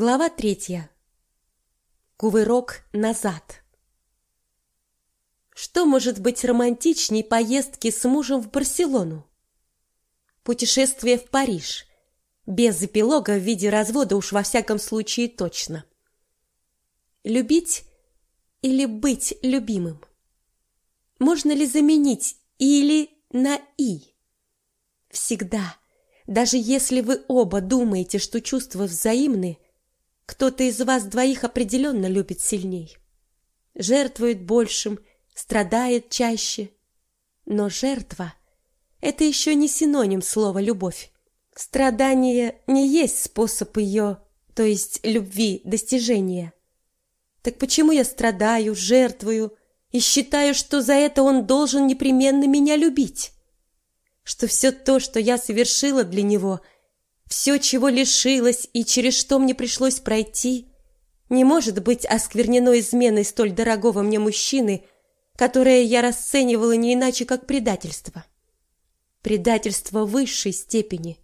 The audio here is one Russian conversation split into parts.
Глава третья. Кувырок назад. Что может быть романтичней поездки с мужем в Барселону? Путешествие в Париж. Без эпилога в виде развода уж во всяком случае точно. Любить или быть любимым? Можно ли заменить «или» на «и»? Всегда, даже если вы оба думаете, что чувства взаимны, кто-то из вас двоих определенно любит сильней. Жертвует большим, страдает чаще. Но жертва – это еще не синоним слова «любовь». Страдание не есть способ ее, то есть любви, достижения. Так почему я страдаю, жертвую и считаю, что за это он должен непременно меня любить? Что все то, что я совершила для него, все, чего лишилась и через что мне пришлось пройти, не может быть осквернено изменой столь дорогого мне мужчины, которое я расценивала не иначе, как предательство. Предательство высшей степени.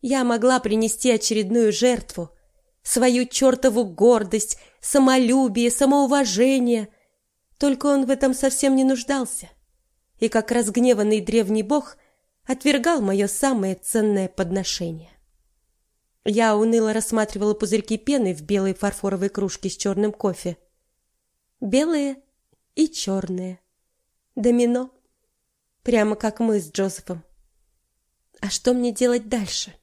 Я могла принести очередную жертву, свою чертову гордость, самолюбие, самоуважение. Только он в этом совсем не нуждался. И как разгневанный древний бог отвергал мое самое ценное подношение. Я уныло рассматривала пузырьки пены в белой фарфоровой кружке с черным кофе. Белые и черные. Домино. Прямо как мы с Джозефом. А что мне делать дальше?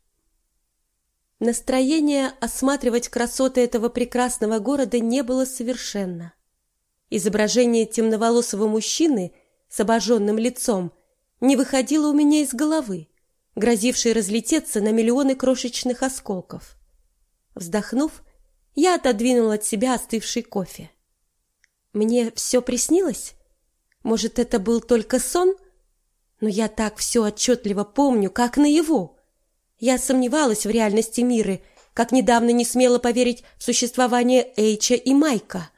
Настроение осматривать красоты этого прекрасного города не было совершенно. Изображение темноволосого мужчины с обожженным лицом не выходило у меня из головы, грозившей разлететься на миллионы крошечных осколков. Вздохнув, я отодвинула от себя остывший кофе. Мне все приснилось? Может, это был только сон? Но я так все отчетливо помню, как наяву. Я сомневалась в реальности мира, как недавно не смела поверить в существование Эйча и Майка.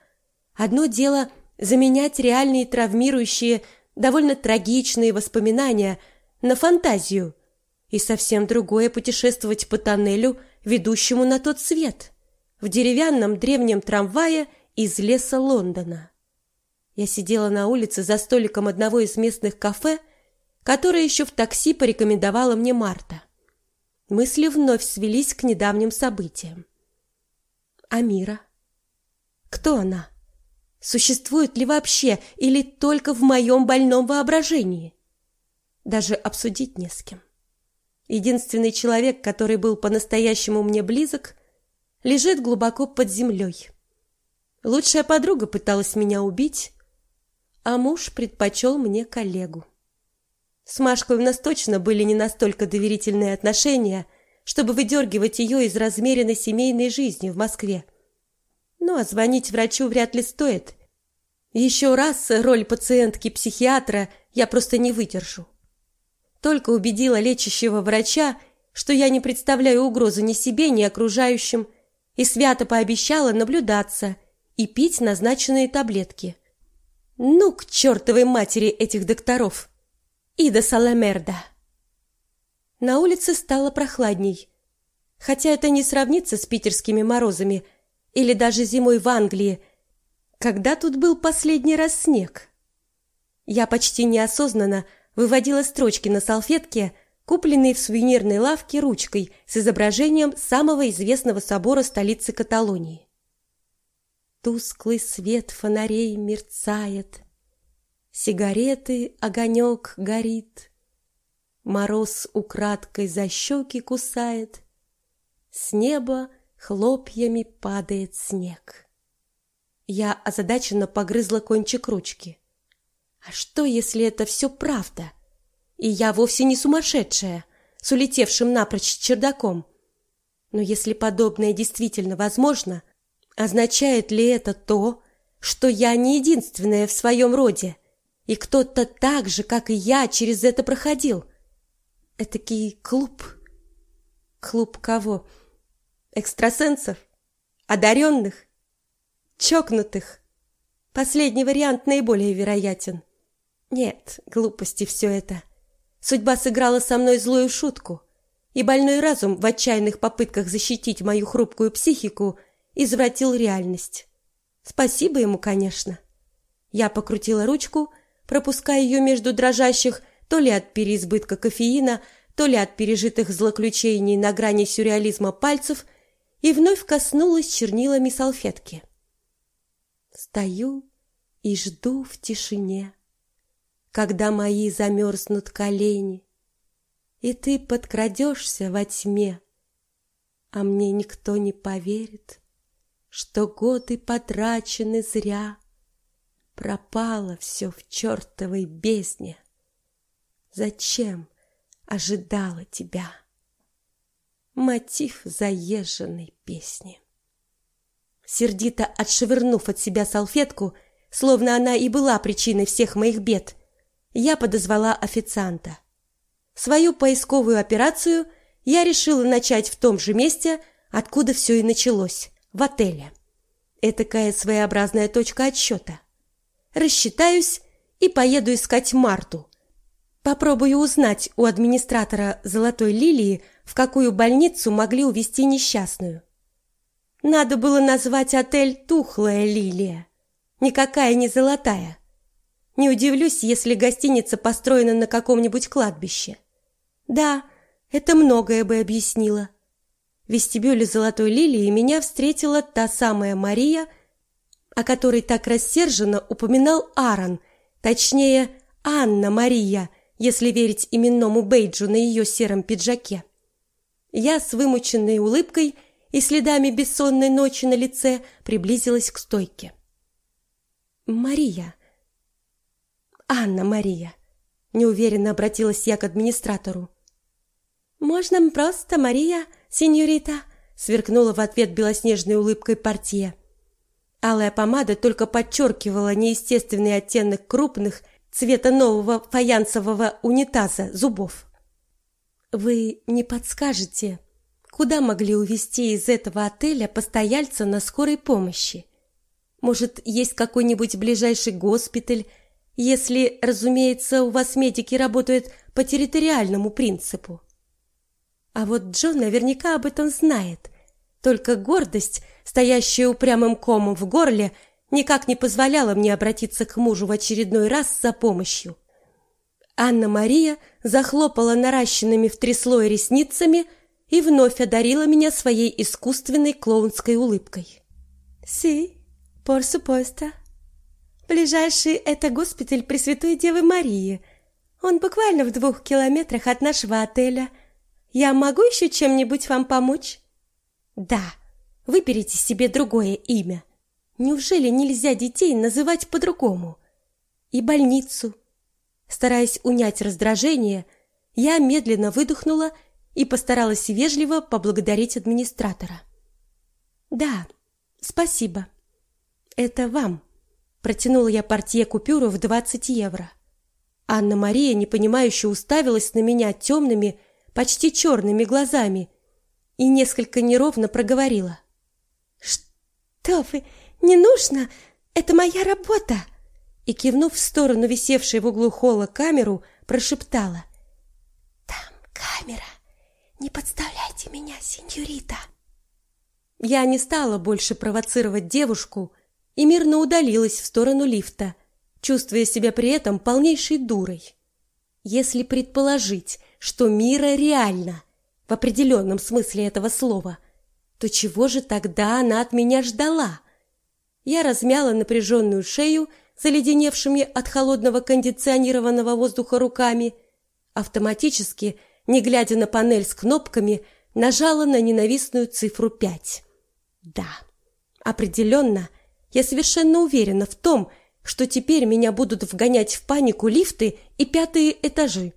Одно дело заменять реальные травмирующие, довольно трагичные воспоминания на фантазию, и совсем другое путешествовать по тоннелю, ведущему на тот свет, в деревянном древнем трамвае из леса Лондона. Я сидела на улице за столиком одного из местных кафе, которое еще в такси порекомендовала мне Марта. Мысли вновь свелись к недавним событиям. Амира. Кто она? Существует ли вообще или только в моем больном воображении? Даже обсудить не с кем. Единственный человек, который был по-настоящему мне близок, лежит глубоко под землей. Лучшая подруга пыталась меня убить, а муж предпочел мне коллегу. С Машкой у нас точно были не настолько доверительные отношения, чтобы выдергивать ее из размеренной семейной жизни в Москве. Ну, а звонить врачу вряд ли стоит. Еще раз роль пациентки-психиатра я просто не выдержу. Только убедила лечащего врача, что я не представляю угрозы ни себе, ни окружающим, и свято пообещала наблюдаться и пить назначенные таблетки. Ну, к чертовой матери этих докторов! Ида Саламерда. На улице стало прохладней, хотя это не сравнится с питерскими морозами или даже зимой в Англии, когда тут был последний раз снег. Я почти неосознанно выводила строчки на салфетке, купленной в сувенирной лавке ручкой с изображением самого известного собора столицы Каталонии. Тусклый свет фонарей мерцает, Сигареты огонек горит, Мороз украдкой за щеки кусает, С неба хлопьями падает снег. Я озадаченно погрызла кончик ручки. А что, если это все правда? И я вовсе не сумасшедшая, с улетевшим напрочь чердаком. Но если подобное действительно возможно, означает ли это то, что я не единственная в своем роде, и кто-то так же, как и я, через это проходил. Этакий клуб. Клуб кого? Экстрасенсов? Одаренных? Чокнутых? Последний вариант наиболее вероятен. Нет, глупости все это. Судьба сыграла со мной злую шутку. и больной разум в отчаянных попытках защитить мою хрупкую психику извратил реальность. Спасибо ему, конечно. Я покрутила ручку, пропуская ее между дрожащих то ли от переизбытка кофеина, то ли от пережитых злоключений на грани сюрреализма пальцев, и вновь коснулась чернилами салфетки. Стою и жду в тишине, когда мои замерзнут колени, и ты подкрадешься во тьме, а мне никто не поверит, что годы потрачены зря, пропало все в чертовой бездне. Зачем ожидала тебя? Мотив заезженной песни. Сердито отшвырнув от себя салфетку, словно она и была причиной всех моих бед, я подозвала официанта. Свою поисковую операцию я решила начать в том же месте, откуда все и началось в отеле. Этакая своеобразная точка отсчета. Рассчитаюсь и поеду искать Марту. Попробую узнать у администратора Золотой лилии, в какую больницу могли увезти несчастную. Надо было назвать отель Тухлая лилия. Никакая не золотая. Не удивлюсь, если гостиница построена на каком-нибудь кладбище. Да, это многое бы объяснило. В вестибюле Золотой лилии меня встретила та самая Мария, о которой так рассерженно упоминал Аарон, точнее, Анна Мария, если верить именному бейджу на ее сером пиджаке. Я с вымученной улыбкой и следами бессонной ночи на лице приблизилась к стойке. Мария, Анна Мария, неуверенно обратилась я к администратору. Можно просто Мария, сеньорита, сверкнула в ответ белоснежной улыбкой портье. Алая помада только подчеркивала неестественный оттенок крупных цвета нового фаянсового унитаза зубов. Вы не подскажете, куда могли увезти из этого отеля постояльца на скорой помощи? Может, есть какой-нибудь ближайший госпиталь если, разумеется, у вас медики работают по территориальному принципу. А вот Джон наверняка об этом знает. Только гордость, стоящая упрямым комом в горле, никак не позволяла мне обратиться к мужу в очередной раз за помощью. Анна-Мария захлопала наращенными в три слоя ресницами и вновь одарила меня своей искусственной клоунской улыбкой. «Си, por supuesto», Ближайший это госпиталь Пресвятой Девы Марии. Он буквально в двух километрах от нашего отеля. Я могу еще чем-нибудь вам помочь? Да. Выберите себе другое имя. Неужели нельзя детей называть по-другому? И больницу. Стараясь унять раздражение, я медленно выдохнула и постаралась вежливо поблагодарить администратора. Да, спасибо. Это вам. Протянула я портье купюру в двадцать евро. Анна-Мария непонимающе уставилась на меня темными, почти черными глазами и несколько неровно проговорила: "Что вы? Не нужно, это моя работа". И кивнув в сторону висевшей в углу холла камеру, прошептала: "Там камера. Не подставляйте меня, сеньорита". Я не стала больше провоцировать девушку, и мирно удалилась в сторону лифта, чувствуя себя при этом полнейшей дурой. Если предположить, что мира реально, в определенном смысле этого слова, то чего же тогда она от меня ждала? Я размяла напряженную шею, заледеневшими от холодного кондиционированного воздуха руками, автоматически, не глядя на панель с кнопками, нажала на ненавистную цифру пять. Да, определенно, я совершенно уверена в том, что теперь меня будут вгонять в панику лифты и пятые этажи.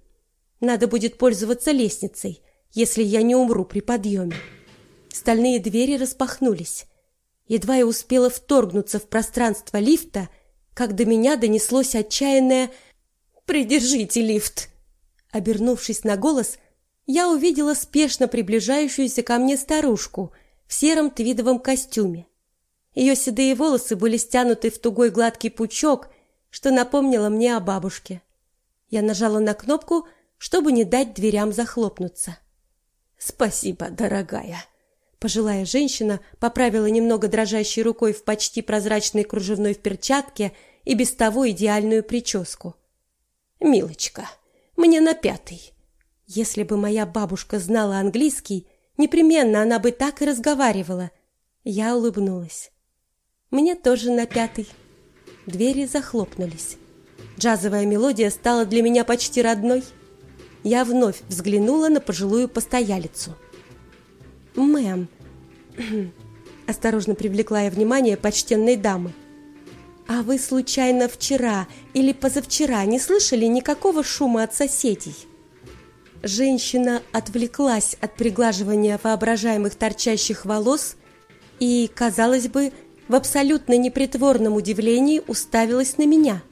Надо будет пользоваться лестницей, если я не умру при подъеме. Стальные двери распахнулись. Едва я успела вторгнуться в пространство лифта, как до меня донеслось отчаянное «Придержите лифт!». Обернувшись на голос, я увидела спешно приближающуюся ко мне старушку в сером твидовом костюме. Ее седые волосы были стянуты в тугой гладкий пучок, что напомнило мне о бабушке. Я нажала на кнопку, чтобы не дать дверям захлопнуться. Спасибо, дорогая. Пожилая женщина поправила немного дрожащей рукой в почти прозрачной кружевной перчатке и без того идеальную прическу. Милочка, мне на пятый. Если бы моя бабушка знала английский, непременно она бы так и разговаривала. Я улыбнулась. Мне тоже на пятый. Двери захлопнулись. Джазовая мелодия стала для меня почти родной. Я вновь взглянула на пожилую постоялицу. «Мэм», — осторожно привлекла я внимание почтенной дамы, «а вы случайно вчера или позавчера не слышали никакого шума от соседей?» Женщина отвлеклась от приглаживания воображаемых торчащих волос и, казалось бы, в абсолютно непритворном удивлении уставилась на меня.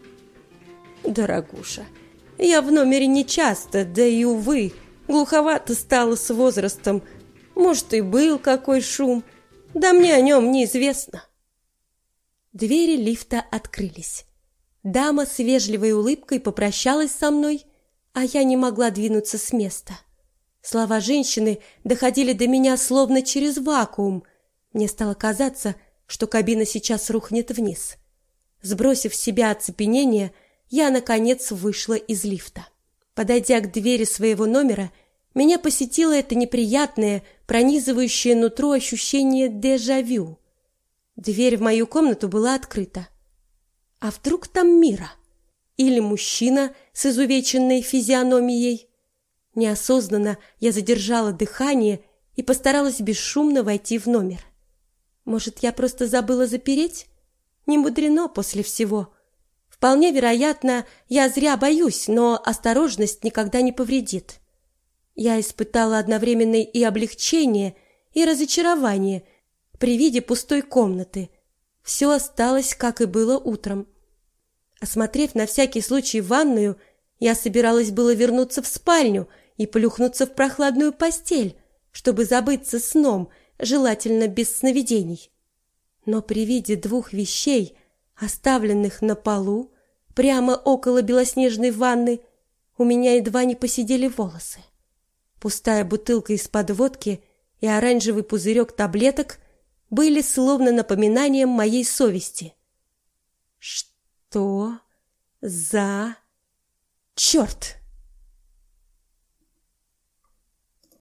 «Дорогуша, я в номере не часто, да и, увы, глуховато стало с возрастом. Может, и был какой шум, да мне о нем неизвестно». Двери лифта открылись. Дама с вежливой улыбкой попрощалась со мной, а я не могла двинуться с места. Слова женщины доходили до меня словно через вакуум. Мне стало казаться, что кабина сейчас рухнет вниз. Сбросив с себя оцепенение, я, наконец, вышла из лифта. Подойдя к двери своего номера, меня посетило это неприятное, пронизывающее нутро ощущение дежавю. Дверь в мою комнату была открыта. А вдруг там Мира? Или мужчина с изувеченной физиономией? Неосознанно я задержала дыхание и постаралась бесшумно войти в номер. Может, я просто забыла запереть? Не мудрено после всего. Вполне вероятно, я зря боюсь, но осторожность никогда не повредит. Я испытала одновременно и облегчение, и разочарование при виде пустой комнаты. Все осталось, как и было утром. Осмотрев на всякий случай ванную, я собиралась было вернуться в спальню и плюхнуться в прохладную постель, чтобы забыться сном – желательно без сновидений. Но при виде двух вещей, оставленных на полу, прямо около белоснежной ванны, у меня едва не посидели волосы. Пустая бутылка из-под водки и оранжевый пузырек таблеток были словно напоминанием моей совести. Что за... Черт!